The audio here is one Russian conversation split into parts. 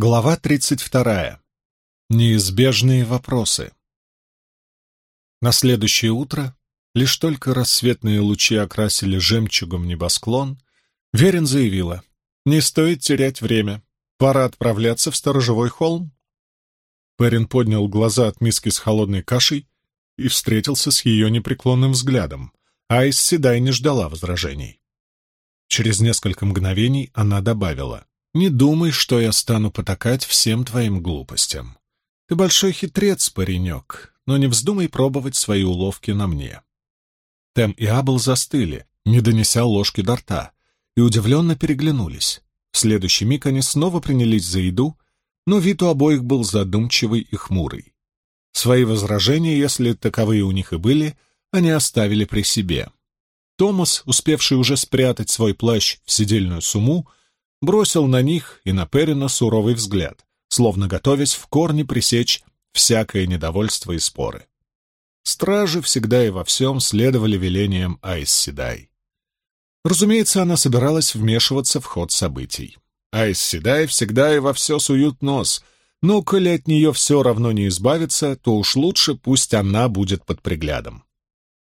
Глава 32. Неизбежные вопросы. На следующее утро, лишь только рассветные лучи окрасили жемчугом небосклон, Верин заявила, «Не стоит терять время. Пора отправляться в сторожевой холм». Перин поднял глаза от миски с холодной кашей и встретился с ее непреклонным взглядом. Айс Седай не ждала возражений. Через несколько мгновений она добавила, не думай, что я стану потакать всем твоим глупостям. Ты большой хитрец, паренек, но не вздумай пробовать свои уловки на мне. Тем и Абл застыли, не донеся ложки до рта, и удивленно переглянулись. В следующий миг они снова принялись за еду, но вид у обоих был задумчивый и хмурый. Свои возражения, если таковые у них и были, они оставили при себе. Томас, успевший уже спрятать свой плащ в сидельную сумму, бросил на них и на Перина суровый взгляд, словно готовясь в корне пресечь всякое недовольство и споры. Стражи всегда и во всем следовали велениям Айс Седай. Разумеется, она собиралась вмешиваться в ход событий. Айс Седай всегда и во все суют нос, но коли от нее все равно не избавиться, то уж лучше пусть она будет под приглядом.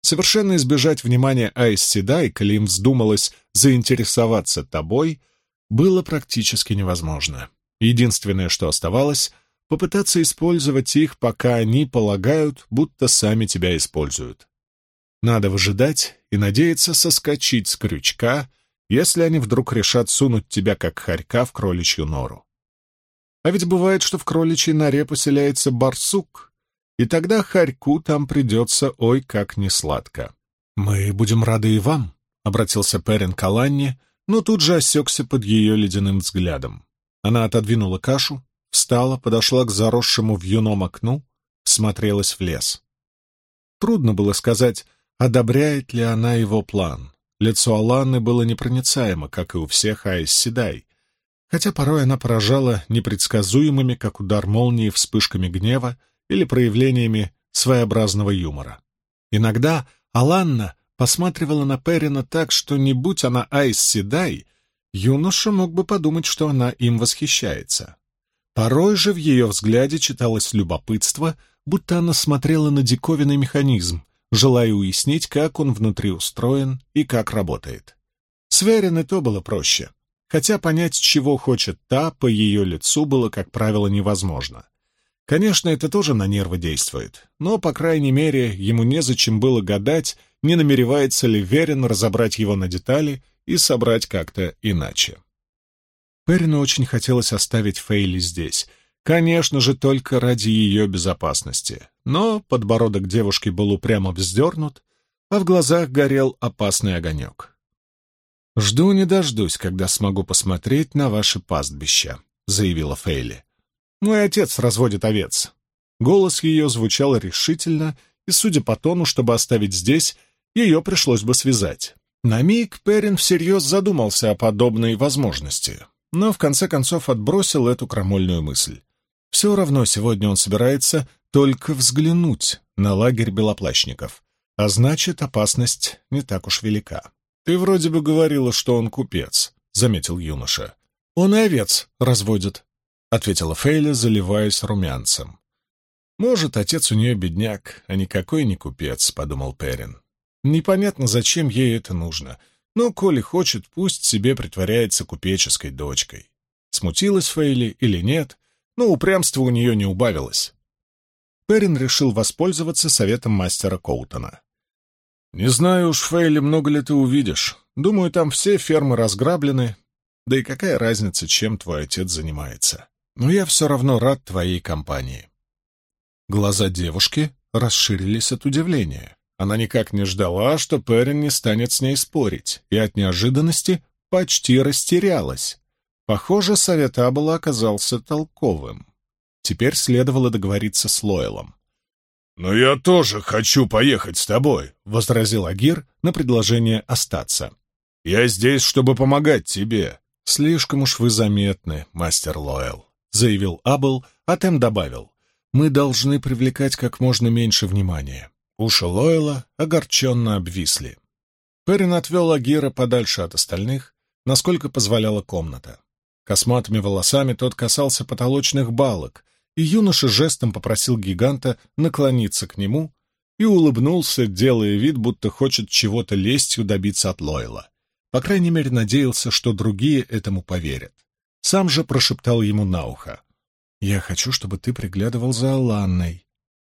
Совершенно избежать внимания Айс Седай, коли им вздумалось заинтересоваться тобой, было практически невозможно. Единственное, что оставалось — попытаться использовать их, пока они полагают, будто сами тебя используют. Надо выжидать и надеяться соскочить с крючка, если они вдруг решат сунуть тебя как хорька в кроличью нору. А ведь бывает, что в кроличьей норе поселяется барсук, и тогда хорьку там придется ой как несладко. «Мы будем рады и вам», — обратился Перин к Аланне, но тут же осекся под ее ледяным взглядом. Она отодвинула кашу, встала, подошла к заросшему вьюном окну, смотрелась в лес. Трудно было сказать, одобряет ли она его план. Лицо Аланы было непроницаемо, как и у всех Айс Седай, хотя порой она поражала непредсказуемыми, как удар молнии, вспышками гнева или проявлениями своеобразного юмора. Иногда Аланна посматривала на Перина так, что не будь она Айс Седай, юноша мог бы подумать, что она им восхищается. Порой же в ее взгляде читалось любопытство, будто она смотрела на диковинный механизм, желая уяснить, как он внутри устроен и как работает. С Верин и то было проще, хотя понять, чего хочет та, по ее лицу было, как правило, невозможно. Конечно, это тоже на нервы действует, но, по крайней мере, ему незачем было гадать, не намеревается ли Верин разобрать его на детали и собрать как-то иначе. Перину очень хотелось оставить Фейли здесь, конечно же, только ради ее безопасности, но подбородок девушки был упрямо вздернут, а в глазах горел опасный огонек. «Жду не дождусь, когда смогу посмотреть на ваше пастбище», — заявила Фейли. «Мой отец разводит овец». Голос ее звучал решительно, и, судя по тону, чтобы оставить здесь, ее пришлось бы связать. На миг Перин всерьез задумался о подобной возможности, но в конце концов отбросил эту крамольную мысль. Все равно сегодня он собирается только взглянуть на лагерь белоплащников, а значит, опасность не так уж велика. «Ты вроде бы говорила, что он купец», — заметил юноша. «Он и овец разводит», — ответила Фейля, заливаясь румянцем. «Может, отец у нее бедняк, а никакой не купец», — подумал Перин. Непонятно, зачем ей это нужно, но, коли хочет, пусть себе притворяется купеческой дочкой. Смутилась Фейли или нет, но упрямство у нее не убавилось. Перин решил воспользоваться советом мастера Коутона. «Не знаю уж, Фейли, много ли ты увидишь. Думаю, там все фермы разграблены. Да и какая разница, чем твой отец занимается. Но я все равно рад твоей компании». Глаза девушки расширились от удивления. Она никак не ждала, что Перрин не станет с ней спорить, и от неожиданности почти растерялась. Похоже, совет Абела оказался толковым. Теперь следовало договориться с Лойлом. «Но я тоже хочу поехать с тобой», — возразил Агир на предложение остаться. «Я здесь, чтобы помогать тебе». «Слишком уж вы заметны, мастер Лойл», — заявил Абел, а Тем добавил. «Мы должны привлекать как можно меньше внимания. Уши Лойла огорченно обвисли. Перин отвел Агира подальше от остальных, насколько позволяла комната. Косматыми волосами тот касался потолочных балок, и юноша жестом попросил гиганта наклониться к нему и улыбнулся, делая вид, будто хочет чего-то лестью добиться от Лойла. По крайней мере, надеялся, что другие этому поверят. Сам же прошептал ему на ухо. «Я хочу, чтобы ты приглядывал за Аланной».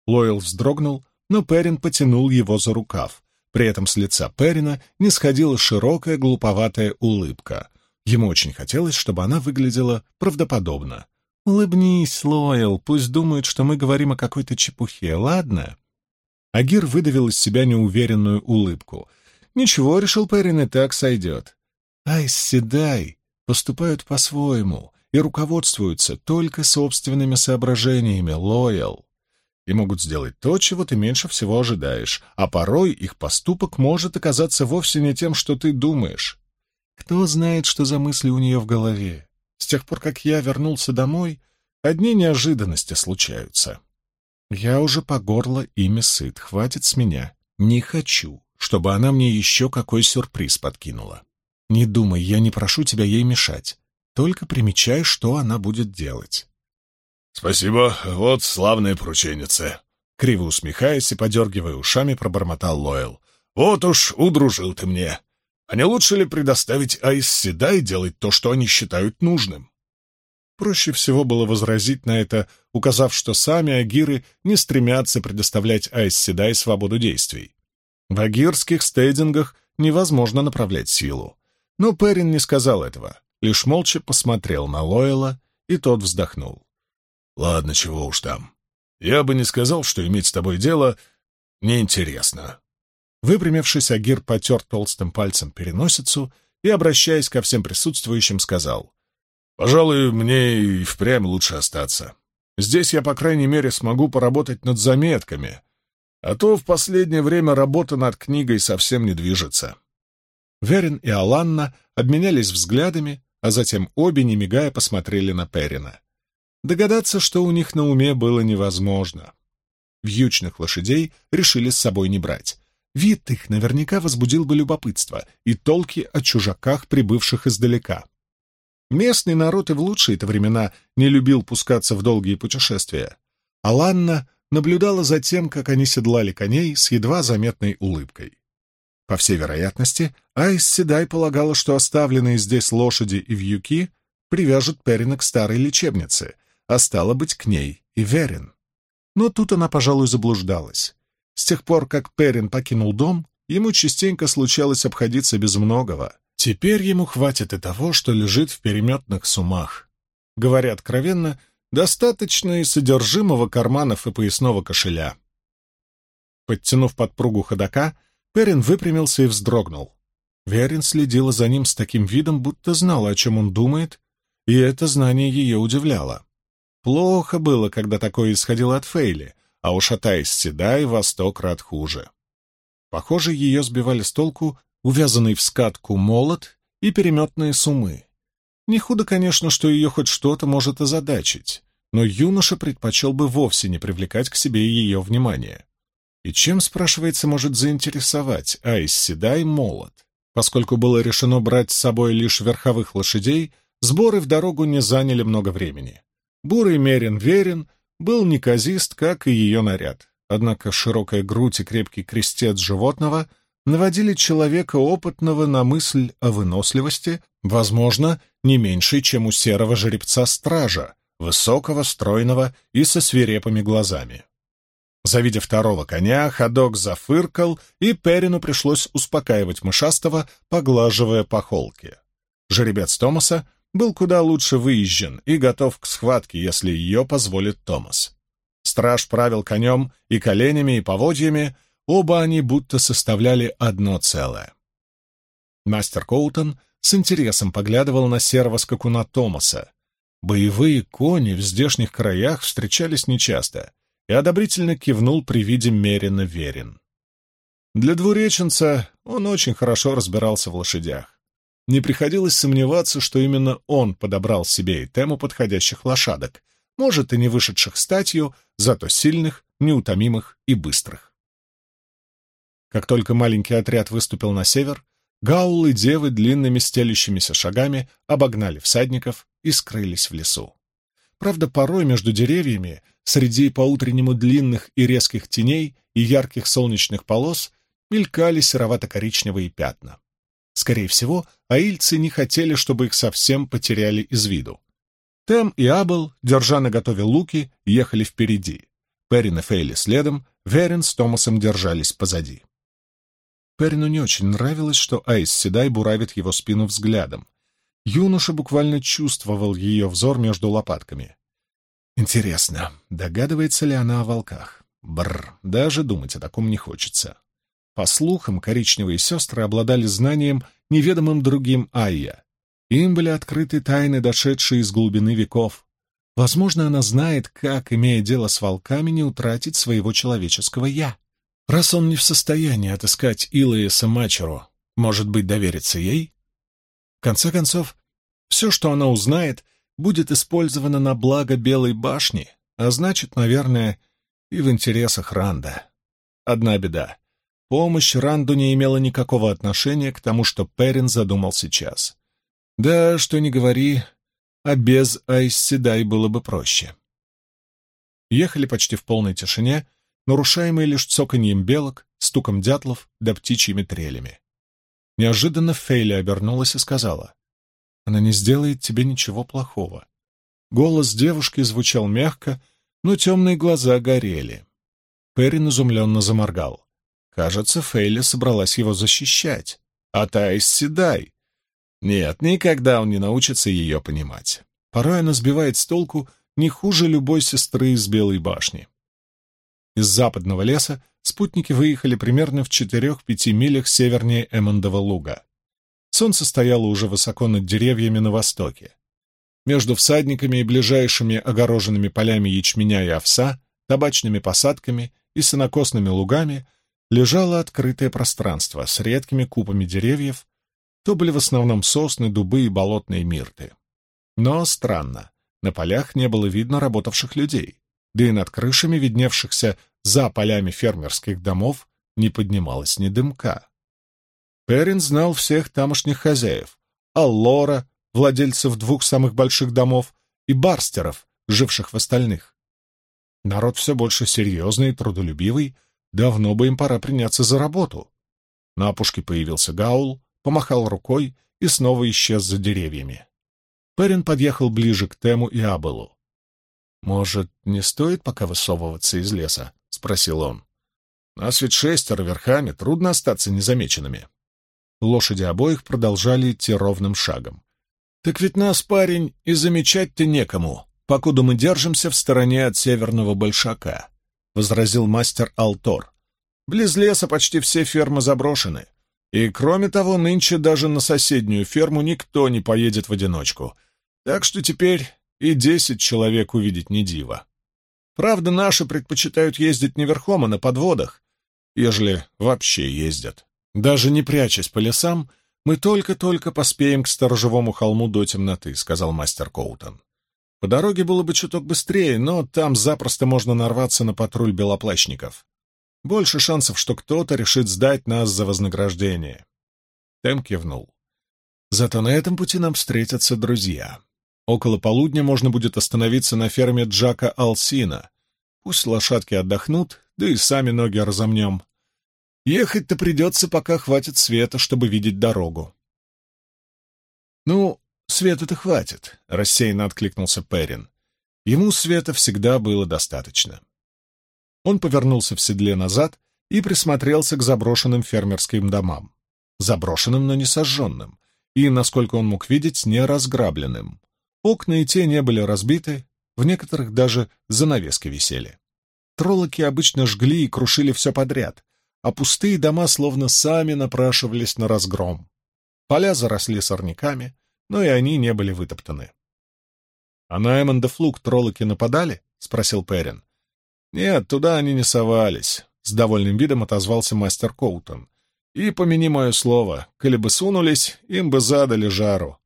Лойл вздрогнул, но Перин потянул его за рукав. При этом с лица Перина не сходила широкая глуповатая улыбка. Ему очень хотелось, чтобы она выглядела правдоподобно. «Улыбнись, Лойл, пусть думают, что мы говорим о какой-то чепухе, ладно?» Агир выдавил из себя неуверенную улыбку. «Ничего, — решил Перин, — и так сойдет. Айс Седай поступают по-своему и руководствуются только собственными соображениями, Лоял. И могут сделать то, чего ты меньше всего ожидаешь, а порой их поступок может оказаться вовсе не тем, что ты думаешь. Кто знает, что за мысли у нее в голове? С тех пор, как я вернулся домой, одни неожиданности случаются. Я уже по горло ими сыт, хватит с меня. Не хочу, чтобы она мне еще какой сюрприз подкинула. Не думай, я не прошу тебя ей мешать. Только примечай, что она будет делать. — Спасибо, вот славная порученица. Криво усмехаясь и подергивая ушами, пробормотал Лойл. — Вот уж удружил ты мне. А не лучше ли предоставить Айс Седа и делать то, что они считают нужным? Проще всего было возразить на это, указав, что сами агиры не стремятся предоставлять Айс Седай свободу действий. В агирских стейдингах невозможно направлять силу. Но Перин не сказал этого, лишь молча посмотрел на Лойла, и тот вздохнул. «Ладно, чего уж там. Я бы не сказал, что иметь с тобой дело неинтересно». Выпрямившись, Агир потер толстым пальцем переносицу и, обращаясь ко всем присутствующим, сказал, «Пожалуй, мне и впрямь лучше остаться. Здесь я, по крайней мере, смогу поработать над заметками, а то в последнее время работа над книгой совсем не движется». Верин и Аланна обменялись взглядами, а затем обе, не мигая, посмотрели на Перина. Догадаться, что у них на уме, было невозможно. Вьючных лошадей решили с собой не брать. Вид их наверняка возбудил бы любопытство и толки о чужаках, прибывших издалека. Местный народ и в лучшие-то времена не любил пускаться в долгие путешествия. Аланна наблюдала за тем, как они седлали коней с едва заметной улыбкой. По всей вероятности, Айс Седай полагала, что оставленные здесь лошади и вьюки привяжут Перина к старой лечебнице, а стало быть, к ней и Верин. Но тут она, пожалуй, заблуждалась. С тех пор, как Перин покинул дом, ему частенько случалось обходиться без многого. Теперь ему хватит и того, что лежит в переметных сумах. Говоря откровенно, достаточно и содержимого карманов и поясного кошеля. Подтянув подпругу ходока, Перин выпрямился и вздрогнул. Верин следила за ним с таким видом, будто знала, о чем он думает, и это знание ее удивляло. Плохо было, когда такое исходило от Фейли, а уж от Айс-Седай во сто крат хуже. Похоже, ее сбивали с толку увязанный в скатку молот и переметные сумы. Не худо, конечно, что ее хоть что-то может озадачить, но юноша предпочел бы вовсе не привлекать к себе ее внимание. И чем, спрашивается, может заинтересовать Айс Седай молот? Поскольку было решено брать с собой лишь верховых лошадей, сборы в дорогу не заняли много времени. Бурый Мерин Верин был неказист, как и ее наряд. Однако широкая грудь и крепкий крестец животного наводили человека опытного на мысль о выносливости, возможно, не меньшей, чем у серого жеребца-стража, высокого, стройного и со свирепыми глазами. Завидя второго коня, ходок зафыркал, и Перину пришлось успокаивать мышастого, поглаживая по холке. Жеребец Томаса был куда лучше выезжен и готов к схватке, если ее позволит Томас. Страж правил конем и коленями, и поводьями, оба они будто составляли одно целое. Мастер Коутон с интересом поглядывал на серого скакуна Томаса. Боевые кони в здешних краях встречались нечасто, и одобрительно кивнул при виде Мерина Верин. Для двуреченца он очень хорошо разбирался в лошадях. Не приходилось сомневаться, что именно он подобрал себе и тему подходящих лошадок, может, и не вышедших статью, зато сильных, неутомимых и быстрых. Как только маленький отряд выступил на север, гаулы девы длинными стелющимися шагами обогнали всадников и скрылись в лесу. Правда, порой между деревьями, среди по-утреннему длинных и резких теней и ярких солнечных полос, мелькали серовато-коричневые пятна. Скорее всего, аильцы не хотели, чтобы их совсем потеряли из виду. Тем и Абел, держа наготове луки, ехали впереди. Перрин и Фейли следом, Верин с Томасом держались позади. Перину не очень нравилось, что Айс Седай буравит его спину взглядом. Юноша буквально чувствовал ее взор между лопатками. Интересно, догадывается ли она о волках? Бррр, даже думать о таком не хочется. По слухам, коричневые сестры обладали знанием, неведомым другим Айя. Им были открыты тайны, дошедшие из глубины веков. Возможно, она знает, как, имея дело с волками, не утратить своего человеческого «я». Раз он не в состоянии отыскать Илоиса Мачеру, может быть, довериться ей? Конце концов, все, что она узнает, будет использовано на благо Белой башни, а значит, наверное, и в интересах Ранда. Одна беда. Помощь Ранду не имела никакого отношения к тому, что Перин задумал сейчас. Да, что не говори, а без Айсседай было бы проще. Ехали почти в полной тишине, нарушаемые лишь цоканьем белок, стуком дятлов да птичьими трелями. Неожиданно Фейли обернулась и сказала, «Она не сделает тебе ничего плохого». Голос девушки звучал мягко, но темные глаза горели. Перин изумленно заморгал. Кажется, Фейли собралась его защищать. А Таис Седай. Нет, никогда он не научится ее понимать. Порой она сбивает с толку не хуже любой сестры из Белой башни. Из западного леса спутники выехали примерно в четырех-пяти милях севернее Эммондова луга. Солнце стояло уже высоко над деревьями на востоке. Между всадниками и ближайшими огороженными полями ячменя и овса, табачными посадками и сенокосными лугами лежало открытое пространство с редкими купами деревьев, то были в основном сосны, дубы и болотные мирты. Но странно, на полях не было видно работавших людей да и над крышами, видневшихся за полями фермерских домов, не поднималось ни дымка. Перин знал всех тамошних хозяев — Аллора, владельцев двух самых больших домов, и барстеров, живших в остальных. Народ все больше серьезный и трудолюбивый, давно бы им пора приняться за работу. На опушке появился Гаул, помахал рукой и снова исчез за деревьями. Перин подъехал ближе к Тему и Абелу. «Может, не стоит пока высовываться из леса?» — спросил он. «Нас ведь шестеро верхами, трудно остаться незамеченными». Лошади обоих продолжали идти ровным шагом. «Так ведь нас, парень, и замечать-то некому, покуда мы держимся в стороне от северного большака», — возразил мастер Алтор. «Близ леса почти все фермы заброшены, и, кроме того, нынче даже на соседнюю ферму никто не поедет в одиночку, так что теперь и десять человек увидеть не диво. Правда, наши предпочитают ездить не верхом, а на подводах, ежели вообще ездят. Даже не прячась по лесам, мы только-только поспеем к сторожевому холму до темноты, — сказал мастер Коутон. По дороге было бы чуток быстрее, но там запросто можно нарваться на патруль белоплащников. Больше шансов, что кто-то решит сдать нас за вознаграждение. Тем кивнул. Зато на этом пути нам встретятся друзья. Около полудня можно будет остановиться на ферме Джака Алсина. Пусть лошадки отдохнут, да и сами ноги разомнем. Ехать-то придется, пока хватит света, чтобы видеть дорогу. «Ну, света-то хватит», — рассеянно откликнулся Перин. Ему света всегда было достаточно. Он повернулся в седле назад и присмотрелся к заброшенным фермерским домам. Заброшенным, но не сожженным, и, насколько он мог видеть, не разграбленным. Окна и те не были разбиты, в некоторых даже занавески висели. Троллоки обычно жгли и крушили все подряд, а пустые дома словно сами напрашивались на разгром. Поля заросли сорняками, но и они не были вытоптаны. — А на Эммонда Флук троллоки нападали? — спросил Перин. — Нет, туда они не совались, — с довольным видом отозвался мастер Коутон. — И, помяни мое слово, коли бы сунулись, им бы задали жару.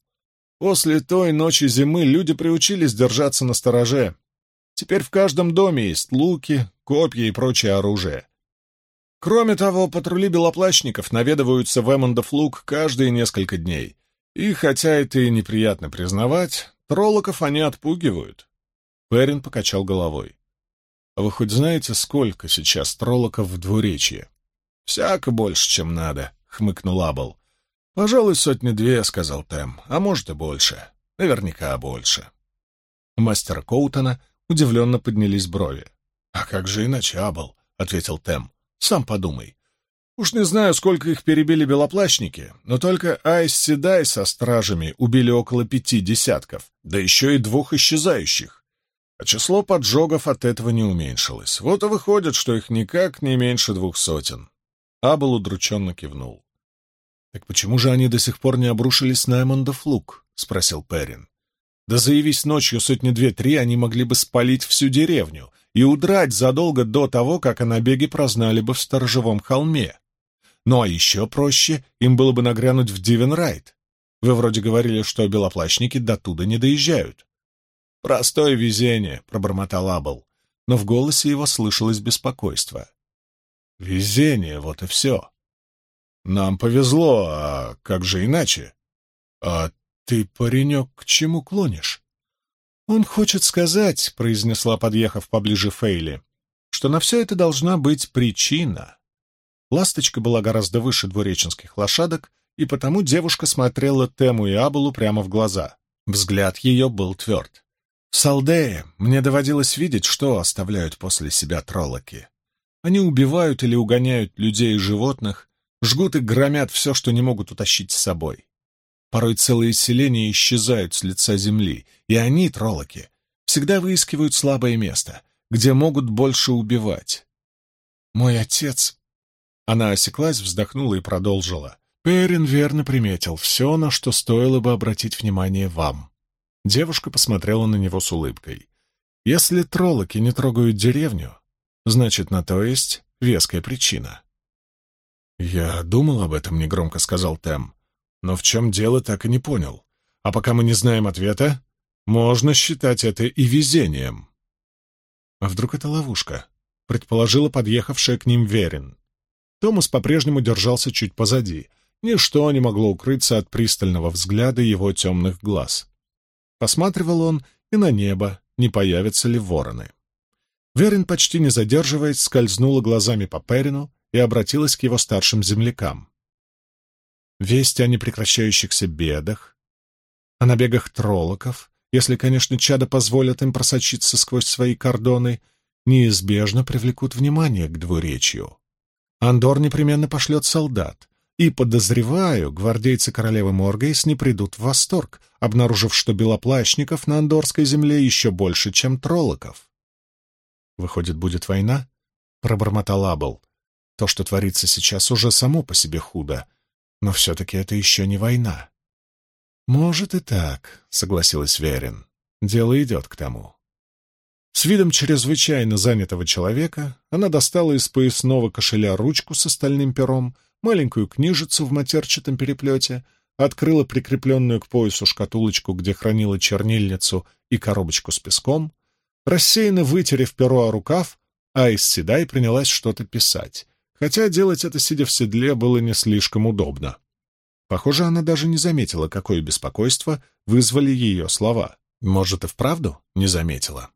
После той ночи зимы люди приучились держаться на стороже. Теперь в каждом доме есть луки, копья и прочее оружие. Кроме того, патрули белоплащников наведываются в Эммондов луг каждые несколько дней. И хотя это и неприятно признавать, Троллоков они отпугивают. Перин покачал головой. А вы хоть знаете, сколько сейчас троллоков в двуречье? Всяко больше, чем надо, хмыкнул Абл. Пожалуй, сотни-две, сказал Тем, а может и больше. Наверняка больше. Мастера Коутона удивленно поднялись брови. «А как же иначе, Абл?» — ответил Тем. «Сам подумай. Уж не знаю, сколько их перебили белоплащники, но только Айс Седай со стражами убили около пяти десятков, да еще и двух исчезающих. А число поджогов от этого не уменьшилось. Вот и выходит, что их никак не меньше двух сотен. Абел удрученно кивнул. «Так почему же они до сих пор не обрушились на Эммондов луг?» — спросил Перин. «Да заявись ночью сотни-две-три, они могли бы спалить всю деревню и удрать задолго до того, как о набеге прознали бы в сторожевом холме. Ну а еще проще им было бы нагрянуть в Дивенрайт. Вы вроде говорили, что белоплащники до туда не доезжают. «Простое везение», — пробормотал Абл, но в голосе его слышалось беспокойство. «Везение, вот и все. Нам повезло, а как же иначе? А ты, паренек, к чему клонишь?» «Он хочет сказать», — произнесла, подъехав поближе Фейли, «что на все это должна быть причина». Ласточка была гораздо выше двуреченских лошадок, и потому девушка смотрела Тему и Абулу прямо в глаза. Взгляд ее был тверд. В мне доводилось видеть, что оставляют после себя троллоки. Они убивают или угоняют людей и животных, жгут и громят все, что не могут утащить с собой. Порой целые селения исчезают с лица земли, и они, троллоки, всегда выискивают слабое место, где могут больше убивать. Мой отец она осеклась, вздохнула и продолжила. «Перин верно приметил все, на что стоило бы обратить внимание вам». Девушка посмотрела на него с улыбкой. «Если троллоки не трогают деревню, значит, на то есть веская причина». «Я думал об этом», — негромко сказал Тем. «Но в чем дело, так и не понял. А пока мы не знаем ответа, можно считать это и везением». «А вдруг это ловушка?» — предположила подъехавшая к ним Верин. Томас по-прежнему держался чуть позади. Ничто не могло укрыться от пристального взгляда его темных глаз. Посматривал он и на небо, не появятся ли вороны. Верин, почти не задерживаясь, скользнула глазами по Перину и обратилась к его старшим землякам. Весть о непрекращающихся бедах, о набегах троллоков, если, конечно, чада позволят им просочиться сквозь свои кордоны, неизбежно привлекут внимание к двуречью. Андор непременно пошлет солдат, и, подозреваю, гвардейцы королевы Моргейс не придут в восторг, обнаружив, что белоплащников на андорской земле еще больше, чем троллоков. «Выходит, будет война?» — пробормотал Абл. «То, что творится сейчас, уже само по себе худо, но все-таки это еще не война». «Может и так», — согласилась Верин. «Дело идет к тому». С видом чрезвычайно занятого человека она достала из поясного кошеля ручку с остальным пером, маленькую книжицу в матерчатом переплете, открыла прикрепленную к поясу шкатулочку, где хранила чернильницу и коробочку с песком, рассеянно вытерев перо о рукав, а из седай принялась что-то писать, хотя делать это, сидя в седле, было не слишком удобно. Похоже, она даже не заметила, какое беспокойство вызвали ее слова. Может, и вправду не заметила.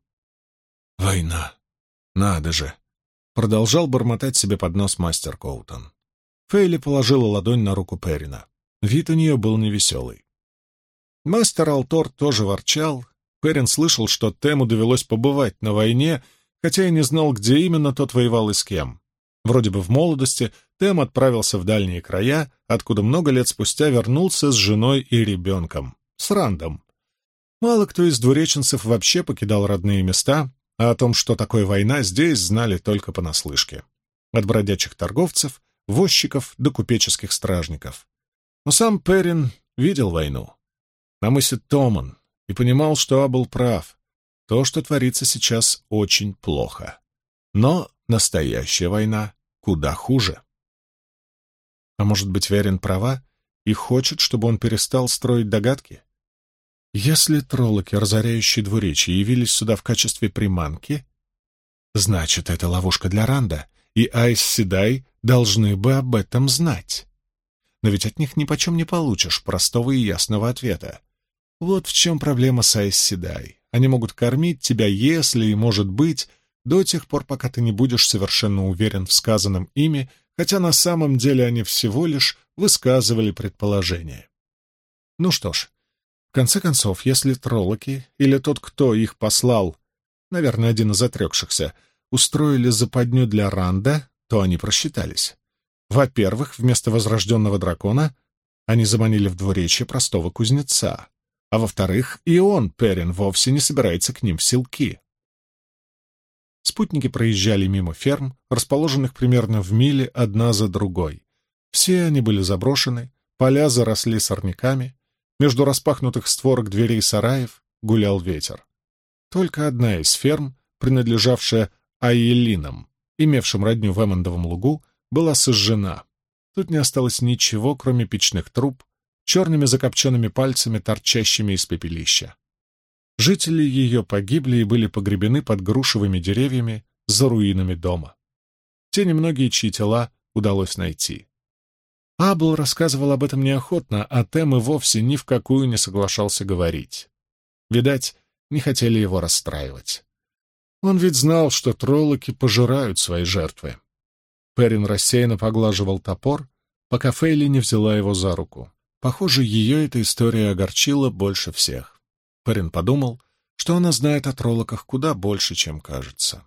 «Война! Надо же!» — продолжал бормотать себе под нос мастер Коутон. Фейли положила ладонь на руку Перина. Вид у нее был невеселый. Мастер Алтор тоже ворчал. Перин слышал, что Тему довелось побывать на войне, хотя и не знал, где именно тот воевал и с кем. Вроде бы в молодости Тем отправился в дальние края, откуда много лет спустя вернулся с женой и ребенком, с Рандом. Мало кто из двуреченцев вообще покидал родные места, а о том, что такое война, здесь знали только понаслышке. От бродячих торговцев, возчиков до купеческих стражников. Но сам Перин видел войну. На мысе Томан и понимал, что был прав. То, что творится сейчас, очень плохо. Но настоящая война куда хуже. А может быть, Верин права и хочет, чтобы он перестал строить догадки? Если троллоки, разоряющие двуречье, явились сюда в качестве приманки, значит, это ловушка для Ранда, и Айс Седай должны бы об этом знать. Но ведь от них ни почем не получишь простого и ясного ответа. Вот в чем проблема с Айсседай. Они могут кормить тебя, если и, может быть, до тех пор, пока ты не будешь совершенно уверен в сказанном ими, хотя на самом деле они всего лишь высказывали предположение. Ну что ж, в конце концов, если троллоки или тот, кто их послал, наверное, один из отрекшихся, устроили западню для Ранда, то они просчитались. Во-первых, вместо возрожденного дракона они заманили в двуречье простого кузнеца, а во-вторых, и он, Перин, вовсе не собирается к ним в селки. Спутники проезжали мимо ферм, расположенных примерно в миле одна за другой. Все они были заброшены, поля заросли сорняками, между распахнутых створок дверей сараев гулял ветер. Только одна из ферм, принадлежавшая Айелинам, имевшим родню в Эммондовом лугу, была сожжена. Тут не осталось ничего, кроме печных труб, черными закопченными пальцами, торчащими из пепелища. Жители ее погибли и были погребены под грушевыми деревьями за руинами дома. Те немногие, чьи тела удалось найти. Абл рассказывал об этом неохотно, а Тем и вовсе ни в какую не соглашался говорить. Видать, не хотели его расстраивать. Он ведь знал, что троллоки пожирают свои жертвы. Перин рассеянно поглаживал топор, пока Фейли не взяла его за руку. Похоже, ее эта история огорчила больше всех. Перин подумал, что она знает о троллоках куда больше, чем кажется.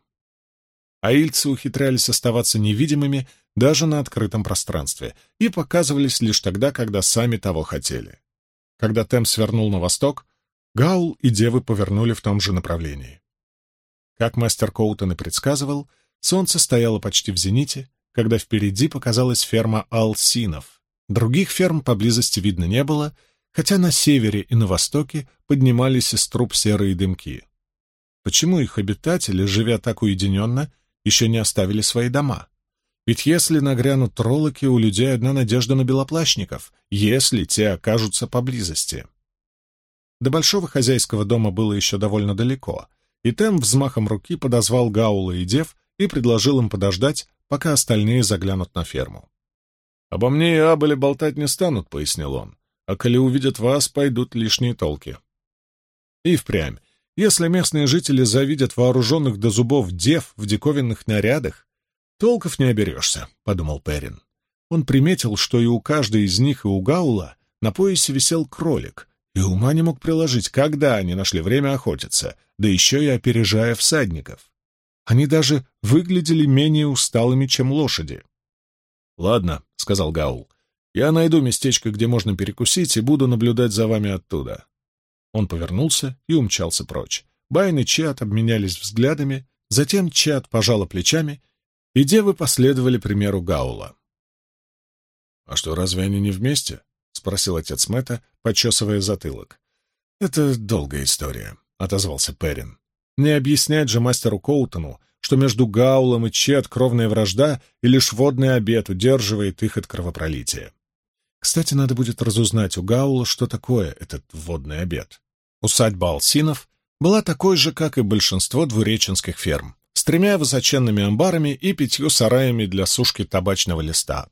Аильцы ухитрялись оставаться невидимыми даже на открытом пространстве и показывались лишь тогда, когда сами того хотели. Когда Тем свернул на восток, Гаул и девы повернули в том же направлении. Как мастер Коутон и предсказывал, солнце стояло почти в зените, когда впереди показалась ферма Алсинов. Других ферм поблизости видно не было, хотя на севере и на востоке поднимались из труб серые дымки. Почему их обитатели, живя так уединенно, еще не оставили свои дома? Ведь если нагрянут троллоки, у людей одна надежда на белоплащников, если те окажутся поблизости. До большого хозяйского дома было еще довольно далеко, и Тем взмахом руки подозвал Гаула и Дев и предложил им подождать, пока остальные заглянут на ферму. «Обо мне и Абеле болтать не станут», — пояснил он, «а коли увидят вас, пойдут лишние толки». И впрямь, если местные жители завидят вооруженных до зубов дев в диковинных нарядах, толков не оберешься, — подумал Перин. Он приметил, что и у каждой из них, и у Гаула на поясе висел кролик, и ума не мог приложить, когда они нашли время охотиться, да еще и опережая всадников. Они даже выглядели менее усталыми, чем лошади. «Ладно», — сказал Гаул, — «я найду местечко, где можно перекусить, и буду наблюдать за вами оттуда». Он повернулся и умчался прочь. Байн и Чат обменялись взглядами, затем Чат пожала плечами, и девы последовали примеру Гаула. «А что, разве они не вместе?» — спросил отец Мэтта, почесывая затылок. «Это долгая история», — отозвался Перин. «Не объяснять же мастеру Коутону, что между Гаулом и Чет кровная вражда и лишь водный обет удерживает их от кровопролития. Кстати, надо будет разузнать у Гаула, что такое этот водный обет. Усадьба Алсинов была такой же, как и большинство двуреченских ферм, с тремя высоченными амбарами и пятью сараями для сушки табачного листа.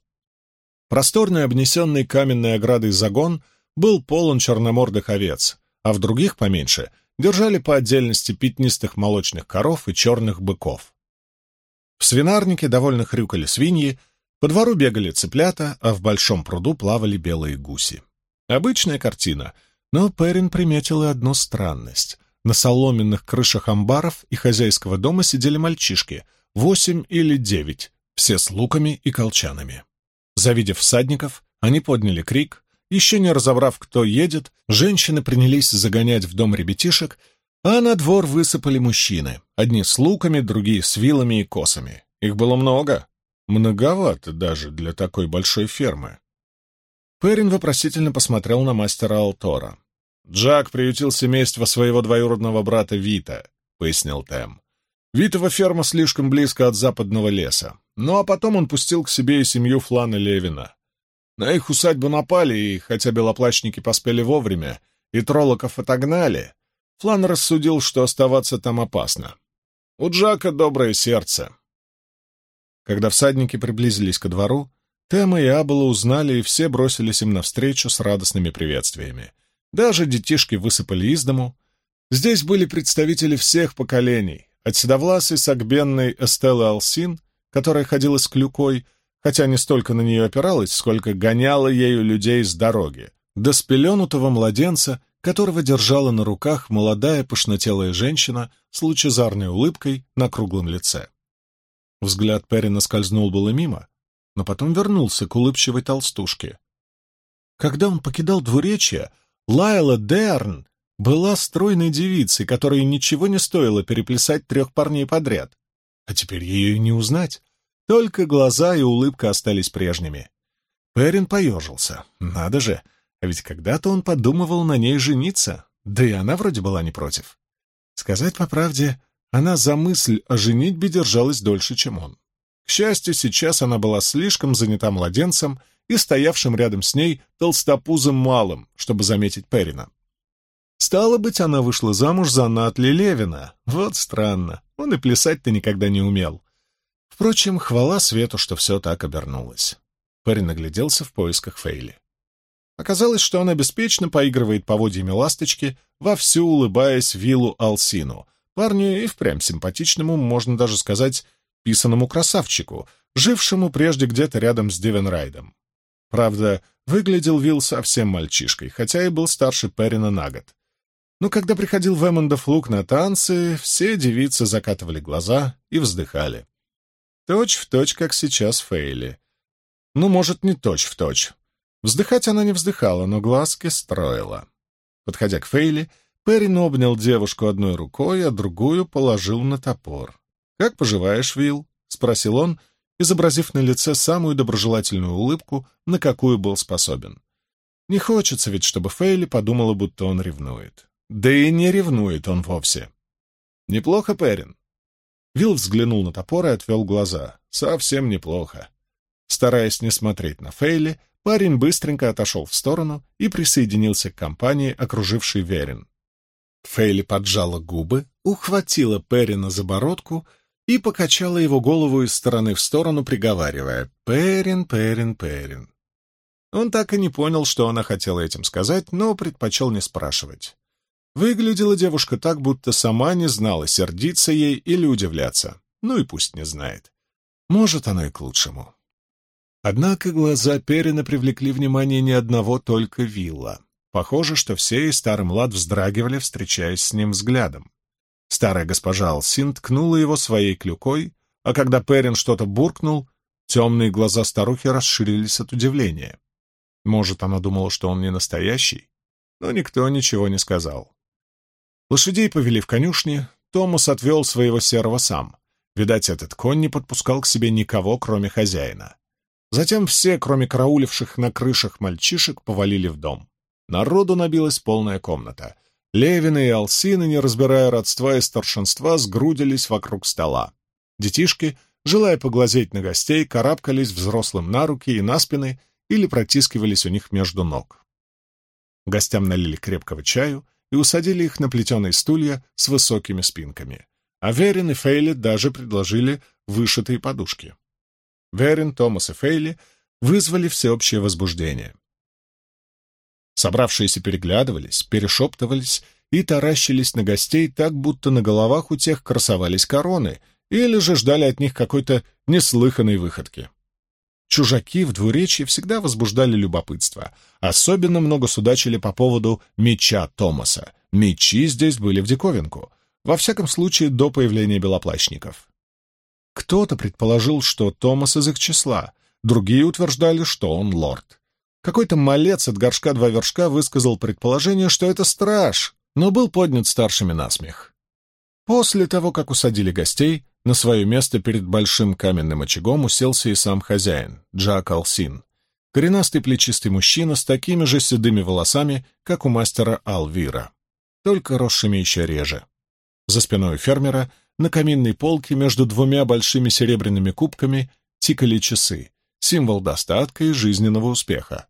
Просторный, обнесенный каменной оградой загон был полон черномордых овец, а в других поменьше держали по отдельности пятнистых молочных коров и черных быков. В свинарнике довольно хрюкали свиньи, по двору бегали цыплята, а в большом пруду плавали белые гуси. Обычная картина, но Перин приметил и одну странность. На соломенных крышах амбаров и хозяйского дома сидели мальчишки, восемь или девять, все с луками и колчанами. Завидев всадников, они подняли крик. Еще не разобрав, кто едет, женщины принялись загонять в дом ребятишек, а на двор высыпали мужчины, одни с луками, другие с вилами и косами. Их было много. Многовато даже для такой большой фермы. Перин вопросительно посмотрел на мастера Алтора. «Джак приютил семейство своего двоюродного брата Вита», — пояснил Тем. «Витова ферма слишком близко от западного леса. Ну а потом он пустил к себе и семью Флана Левина. На их усадьбу напали, и хотя белоплащники поспели вовремя, и троллоков отогнали, Флан рассудил, что оставаться там опасно. У Джака доброе сердце. Когда всадники приблизились ко двору, Тема и Абела узнали, и все бросились им навстречу с радостными приветствиями. Даже детишки высыпали из дому. Здесь были представители всех поколений, от седовласой сагбенной Эстеллы Алсин, которая ходила с клюкой, хотя не столько на нее опиралась, сколько гоняла ею людей с дороги, до спеленутого младенца, которого держала на руках молодая пышнотелая женщина с лучезарной улыбкой на круглом лице. Взгляд Перрина скользнул было мимо, но потом вернулся к улыбчивой толстушке. Когда он покидал двуречье, Лайла Дерн была стройной девицей, которой ничего не стоило переплясать трех парней подряд. А теперь ее и не узнать. Только глаза и улыбка остались прежними. Перин поежился. Надо же, а ведь когда-то он подумывал на ней жениться, да и она вроде была не против. Сказать по правде, она за мысль о женитьбе держалась дольше, чем он. К счастью, сейчас она была слишком занята младенцем и стоявшим рядом с ней толстопузым малым, чтобы заметить Перина. Стало быть, она вышла замуж за Натли Левина. Вот странно, он и плясать-то никогда не умел. Впрочем, хвала свету, что все так обернулось. Перин огляделся в поисках Фейли. Оказалось, что она беспечно поигрывает поводьями ласточки, вовсю улыбаясь Виллу Алсину, парню и впрямь симпатичному, можно даже сказать, писаному красавчику, жившему прежде где-то рядом с Дивенрайдом. Правда, выглядел Вилл совсем мальчишкой, хотя и был старше Перина на год. Но когда приходил в лук на танцы, все девицы закатывали глаза и вздыхали. Точь в точь, как сейчас Фейли. Ну, может, не точь в точь. Вздыхать она не вздыхала, но глазки строила. Подходя к Фейли, Перрин обнял девушку одной рукой, а другую положил на топор. «Как поживаешь, Вилл?» — спросил он, изобразив на лице самую доброжелательную улыбку, на какую был способен. Не хочется ведь, чтобы Фейли подумала, будто он ревнует. Да и не ревнует он вовсе. «Неплохо, Перин?» Вилл взглянул на топор и отвел глаза. «Совсем неплохо». Стараясь не смотреть на Фейли, парень быстренько отошел в сторону и присоединился к компании, окружившей Верин. Фейли поджала губы, ухватила Перина за бородку и покачала его голову из стороны в сторону, приговаривая «Перин, Перин, Перин». Он так и не понял, что она хотела этим сказать, но предпочел не спрашивать. Выглядела девушка так, будто сама не знала, сердиться ей или удивляться. Ну и пусть не знает. Может, оно и к лучшему. Однако глаза Перина привлекли внимание не одного только Вилла. Похоже, что все и старый млад вздрагивали, встречаясь с ним взглядом. Старая госпожа Алсин ткнула его своей клюкой, а когда Перин что-то буркнул, темные глаза старухи расширились от удивления. Может, она думала, что он не настоящий? Но никто ничего не сказал. Лошадей повели в конюшни, Томас отвел своего серого сам. Видать, этот конь не подпускал к себе никого, кроме хозяина. Затем все, кроме карауливших на крышах мальчишек, повалили в дом. Народу набилась полная комната. Левины и Алсины, не разбирая родства и старшинства, сгрудились вокруг стола. Детишки, желая поглазеть на гостей, карабкались взрослым на руки и на спины или протискивались у них между ног. Гостям налили крепкого чаю и усадили их на плетеные стулья с высокими спинками. А Верин и Фейли даже предложили вышитые подушки. Верин, Томас и Фейли вызвали всеобщее возбуждение. Собравшиеся переглядывались, перешептывались и таращились на гостей так, будто на головах у тех красовались короны или же ждали от них какой-то неслыханной выходки. Чужаки в двуречье всегда возбуждали любопытство. Особенно много судачили по поводу меча Томаса. Мечи здесь были в диковинку. Во всяком случае, до появления белоплащников. Кто-то предположил, что Томас из их числа, другие утверждали, что он лорд. Какой-то малец от горшка два вершка высказал предположение, что это страж, но был поднят старшими насмех. После того, как усадили гостей, на свое место перед большим каменным очагом уселся и сам хозяин, Джак Алсин, коренастый плечистый мужчина с такими же седыми волосами, как у мастера Алвира, только росшими еще реже. За спиной фермера на каминной полке между двумя большими серебряными кубками тикали часы, символ достатка и жизненного успеха.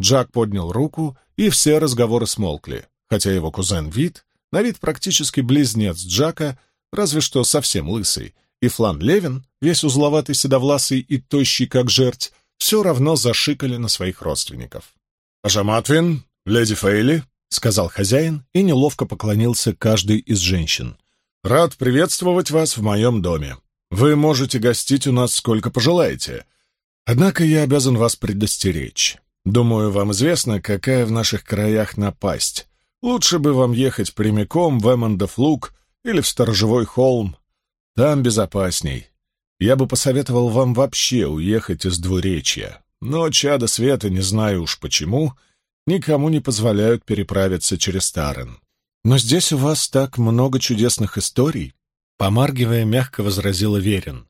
Джак поднял руку, и все разговоры смолкли, хотя его кузен Вит, на вид практически близнец Джака, разве что совсем лысый, и Флан Левин, весь узловатый седовласый и тощий как жерть, все равно зашикали на своих родственников. «Ажаматвин, леди Фейли», — сказал хозяин и неловко поклонился каждой из женщин. «Рад приветствовать вас в моем доме. Вы можете гостить у нас сколько пожелаете. Однако я обязан вас предостеречь. Думаю, вам известно, какая в наших краях напасть. Лучше бы вам ехать прямиком в Эммондов луг или в Сторожевой холм. Там безопасней. Я бы посоветовал вам вообще уехать из двуречья. Но чада света, не знаю уж почему, никому не позволяют переправиться через Тарен. Но здесь у вас так много чудесных историй, помаргивая, мягко возразила Верин.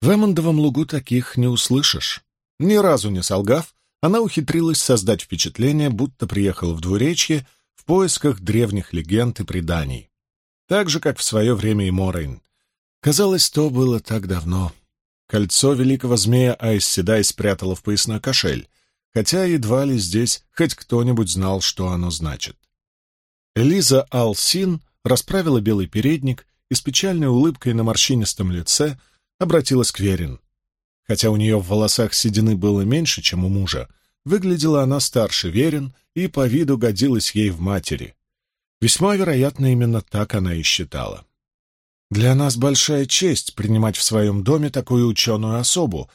В Эммондовом лугу таких не услышишь. Ни разу не солгав, она ухитрилась создать впечатление, будто приехала в двуречье в поисках древних легенд и преданий. Так же, как в свое время и Морейн. Казалось, то было так давно. Кольцо великого змея Айсседай спрятала в поясной кошель, хотя едва ли здесь хоть кто-нибудь знал, что оно значит. Элиза Алсин расправила белый передник и с печальной улыбкой на морщинистом лице обратилась к Верин. Хотя у нее в волосах седины было меньше, чем у мужа, выглядела она старше Верин и по виду годилась ей в матери. Весьма вероятно, именно так она и считала. Для нас большая честь принимать в своем доме такую ученую особу,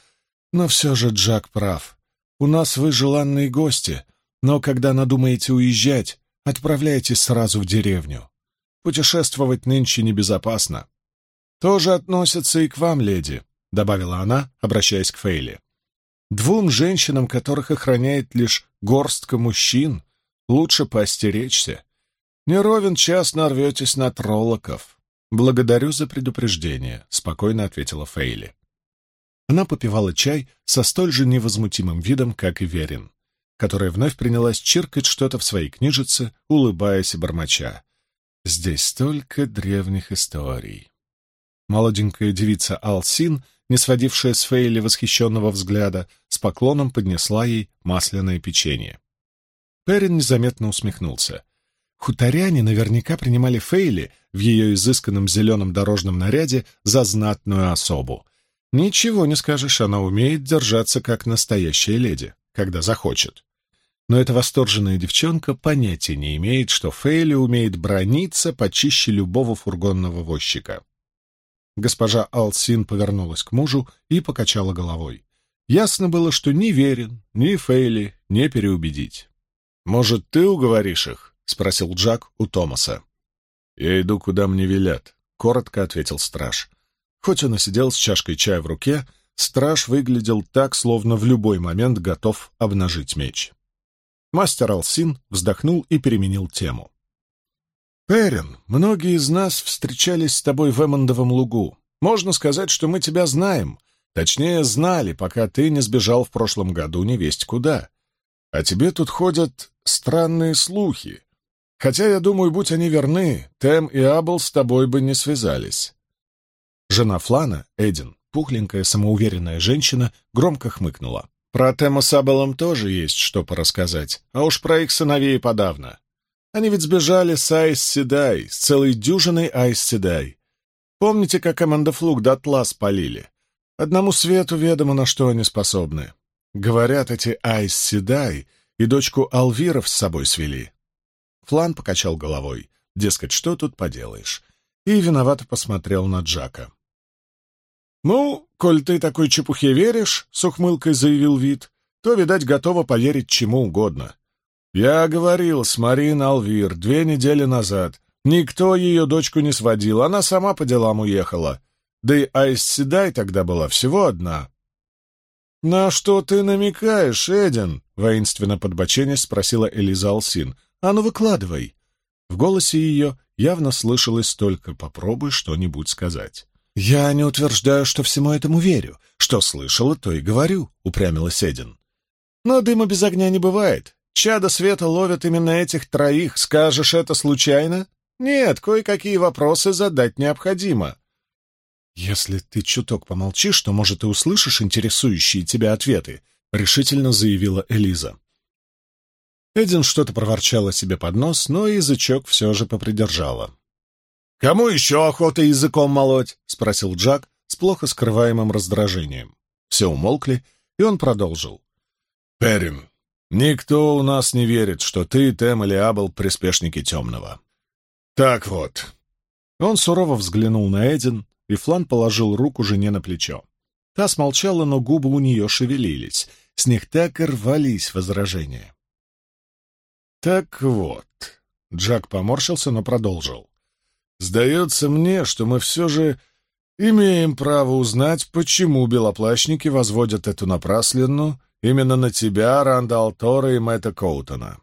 но все же Джак прав. У нас вы желанные гости, но когда надумаете уезжать, отправляйтесь сразу в деревню. Путешествовать нынче небезопасно. Тоже относится и к вам, леди, — добавила она, обращаясь к Фейли. Двум женщинам, которых охраняет лишь горстка мужчин, лучше поостеречься. Не ровен час нарветесь на троллоков. «Благодарю за предупреждение», — спокойно ответила Фейли. Она попивала чай со столь же невозмутимым видом, как и Верин, которая вновь принялась чиркать что-то в своей книжице, улыбаясь и бормоча. «Здесь столько древних историй». Молоденькая девица Алсин, не сводившая с Фейли восхищенного взгляда, с поклоном поднесла ей масляное печенье. Перин незаметно усмехнулся. Хуторяне наверняка принимали Фейли в ее изысканном зеленом дорожном наряде за знатную особу. Ничего не скажешь, она умеет держаться как настоящая леди, когда захочет. Но эта восторженная девчонка понятия не имеет, что Фейли умеет брониться почище любого фургонного возчика. Госпожа Алсин повернулась к мужу и покачала головой. Ясно было, что ни Верин, ни Фейли не переубедить. «Может, ты уговоришь их?» — спросил Джак у Томаса. «Я иду, куда мне велят», — коротко ответил страж. Хоть он и сидел с чашкой чая в руке, страж выглядел так, словно в любой момент готов обнажить меч. Мастер Алсин вздохнул и переменил тему. «Перин, многие из нас встречались с тобой в Эммондовом лугу. Можно сказать, что мы тебя знаем. Точнее, знали, пока ты не сбежал в прошлом году невесть куда. А тебе тут ходят странные слухи, Хотя, я думаю, будь они верны, Тем и Абл с тобой бы не связались. Жена Флана, Эдин, пухленькая, самоуверенная женщина, громко хмыкнула. Про Тема с Абелом тоже есть что порассказать, а уж про их сыновей подавно. Они ведь сбежали с Айс Седай, с целой дюжиной Айс Седай. Помните, как Аманда Флук дотла спалили? Одному свету ведомо, на что они способны. Говорят, эти Айс Седай и дочку Алвиров с собой свели. Флан покачал головой. Дескать, что тут поделаешь? И виновато посмотрел на Джака. «Ну, коль ты такой чепухе веришь, — с ухмылкой заявил Вид, — то, видать, готова поверить чему угодно. Я говорил с Марин Алвир две недели назад. Никто ее дочку не сводил, она сама по делам уехала. Да и Айсседай тогда была всего одна». «На что ты намекаешь, Эдин?» — воинственно подбоченясь спросила Элиза Алсин. А ну выкладывай!» В голосе ее явно слышалось только «попробуй что-нибудь сказать». «Я не утверждаю, что всему этому верю. Что слышала, то и говорю», — упрямилась Эдин. «Но дыма без огня не бывает. Чада света ловят именно этих троих. Скажешь это случайно? Нет, кое-какие вопросы задать необходимо». «Если ты чуток помолчишь, то, может, и услышишь интересующие тебя ответы», — решительно заявила Элиза. Эдин что-то проворчала себе под нос, но язычок все же попридержала. «Кому еще охота языком молоть?» — спросил Джак с плохо скрываемым раздражением. Все умолкли, и он продолжил. «Перин, Никто у нас не верит, что ты, Тем или Абл — приспешники Темного. Так вот». Он сурово взглянул на Эдин, и Флан положил руку жене на плечо. Та смолчала, но губы у нее шевелились. С них так и рвались возражения. «Так вот», — Джак поморщился, но продолжил. «Сдается мне, что мы все же имеем право узнать, почему белоплащники возводят эту напраслину именно на тебя, Рандал Тора и Мэтта Коутона».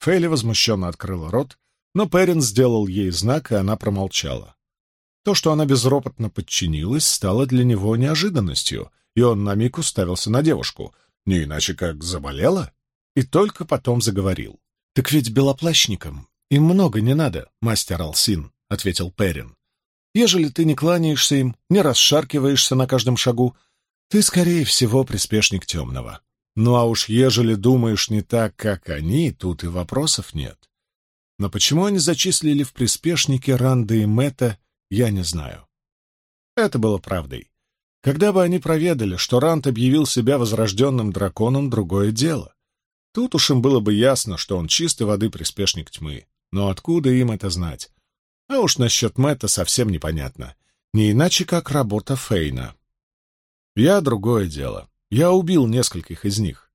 Фейли возмущенно открыла рот, но Перрин сделал ей знак, и она промолчала. То, что она безропотно подчинилась, стало для него неожиданностью, и он на миг уставился на девушку, не иначе как заболела, и только потом заговорил. «Так ведь белоплащникам им много не надо, мастер Алсин», — ответил Перин. «Ежели ты не кланяешься им, не расшаркиваешься на каждом шагу, ты, скорее всего, приспешник темного. Ну а уж ежели думаешь не так, как они, тут и вопросов нет. Но почему они зачислили в приспешники Ранда и Мэтта, я не знаю. Это было правдой. Когда бы они проведали, что Ранд объявил себя возрожденным драконом, другое дело. Тут уж им было бы ясно, что он чистой воды приспешник тьмы. Но откуда им это знать? А уж насчет Мэтта совсем непонятно. Не иначе, как работа Фейна. Я другое дело. Я убил нескольких из них.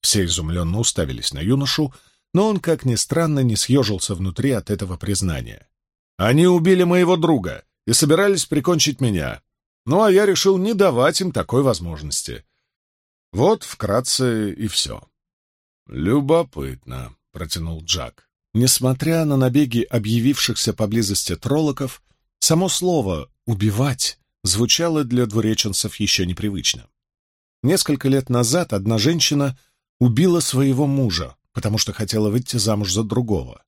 Все изумленно уставились на юношу, но он, как ни странно, не съежился внутри от этого признания. Они убили моего друга и собирались прикончить меня. Ну, а я решил не давать им такой возможности. Вот вкратце и все. «Любопытно», — протянул Джак. Несмотря на набеги объявившихся поблизости троллоков, само слово «убивать» звучало для двуреченцев еще непривычно. Несколько лет назад одна женщина убила своего мужа, потому что хотела выйти замуж за другого.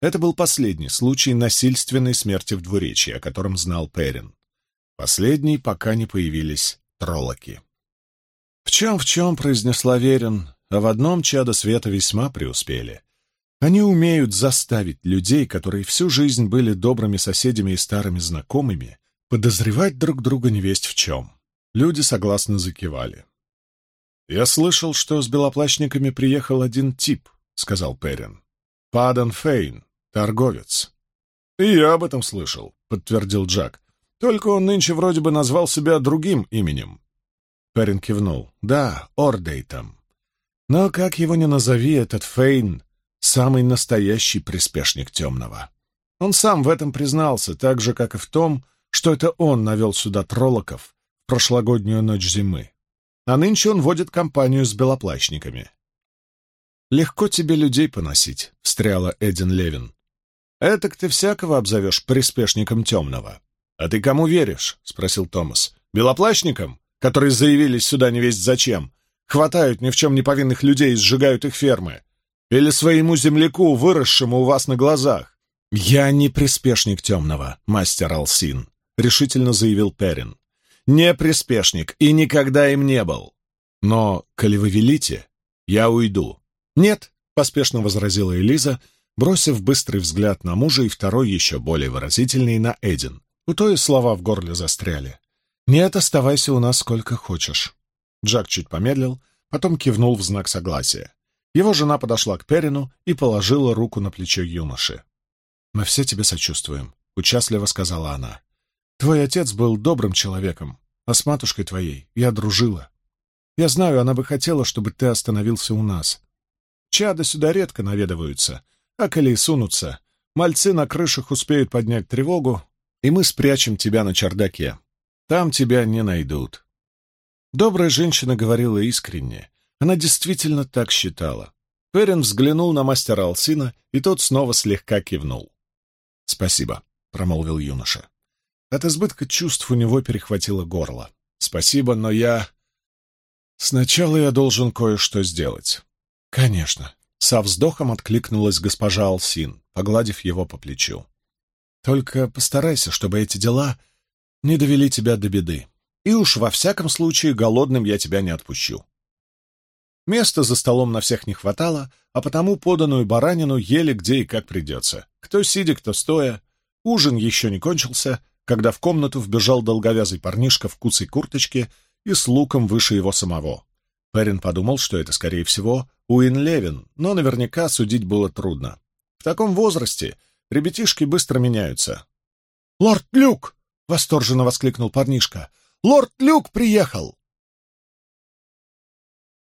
Это был последний случай насильственной смерти в двуречье, о котором знал Перин. Последний, пока не появились троллоки. «В чем, в чем», — произнесла Верин, а в одном чада света весьма преуспели. Они умеют заставить людей, которые всю жизнь были добрыми соседями и старыми знакомыми, подозревать друг друга невесть в чем. Люди согласно закивали. «Я слышал, что с белоплащниками приехал один тип», — сказал Перин. «Падан Фейн, торговец». «И я об этом слышал», — подтвердил Джак. «Только он нынче вроде бы назвал себя другим именем». Перин кивнул. «Да, Ордейтом. Но как его ни назови, этот Фейн — самый настоящий приспешник темного. Он сам в этом признался, так же, как и в том, что это он навел сюда троллоков прошлогоднюю ночь зимы. А нынче он водит компанию с белоплащниками. «Легко тебе людей поносить», — встряла Эдин Левин. «Этак ты всякого обзовешь приспешником темного». «А ты кому веришь?» — спросил Томас. «Белоплащникам, которые заявились сюда не весть зачем, Хватают ни в чем не повинных людей и сжигают их фермы. Или своему земляку, выросшему у вас на глазах. «Я не приспешник темного, мастер Алсин», — решительно заявил Перин. «Не приспешник и никогда им не был. Но, коли вы велите, я уйду». «Нет», — поспешно возразила Элиза, бросив быстрый взгляд на мужа и второй, еще более выразительный, на Эдин. У той слова в горле застряли. «Нет, оставайся у нас сколько хочешь». Джак чуть помедлил, потом кивнул в знак согласия. Его жена подошла к Перину и положила руку на плечо юноши. «Мы все тебе сочувствуем», — участливо сказала она. «Твой отец был добрым человеком, а с матушкой твоей я дружила. Я знаю, она бы хотела, чтобы ты остановился у нас. Чада сюда редко наведываются, а коли и сунутся, мальцы на крышах успеют поднять тревогу, и мы спрячем тебя на чердаке. Там тебя не найдут. Добрая женщина говорила искренне. Она действительно так считала. Перин взглянул на мастера Алсина, и тот снова слегка кивнул. «Спасибо», — промолвил юноша. От избытка чувств у него перехватило горло. «Спасибо, но я...» «Сначала я должен кое-что сделать». «Конечно», — со вздохом откликнулась госпожа Алсин, погладив его по плечу. «Только постарайся, чтобы эти дела не довели тебя до беды и уж во всяком случае голодным я тебя не отпущу. Места за столом на всех не хватало, а потому поданную баранину ели где и как придется. Кто сидя, кто стоя. Ужин еще не кончился, когда в комнату вбежал долговязый парнишка в куцей курточке и с луком выше его самого. Перин подумал, что это, скорее всего, Уин Левин, но наверняка судить было трудно. В таком возрасте ребятишки быстро меняются. «Лорд Люк!» — восторженно воскликнул парнишка. «Лорд Люк приехал!»